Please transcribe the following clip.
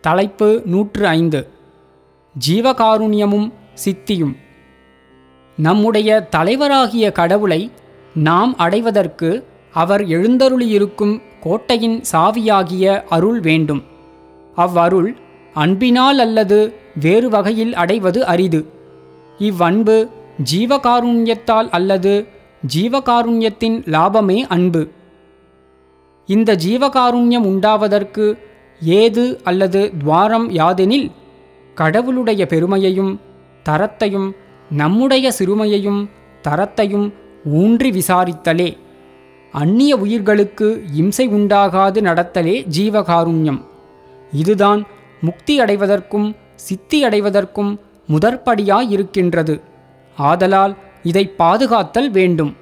தலைப்பு நூற்று ஐந்து. ஜீவகாருண்யமும் சித்தியும். நம்முடைய தலைவராகிய கடவுளை நாம் அடைவதற்கு அவர் எழுந்தருளியிருக்கும் கோட்டையின் சாவியாகிய அருள் வேண்டும். அவ்வருள் அன்பினால் அல்லது வேறு வகையில் அடைவது அரிது. இவ்வன்பு ஜீவகாருண்யத்தால் அல்லது ஜீவகாருண்யத்தின் லாபமே அன்பு. இந்த ஜீவகாருண்யம் உண்டாவதற்கு ஏது அல்லது துவாரம் யாதெனில் கடவுளுடைய பெருமையையும் தரத்தையும் நம்முடைய சிறுமையையும் தரத்தையும் ஊன்றி விசாரித்தலே. அந்நிய உயிர்களுக்கு இம்சை உண்டாகாது நடத்தலே ஜீவகாருண்யம். இதுதான் முக்தி அடைவதற்கும் சித்தி அடைவதற்கும் முதற்படியாயிருக்கின்றது. ஆதலால் இதை பாதுகாத்தல் வேண்டும்.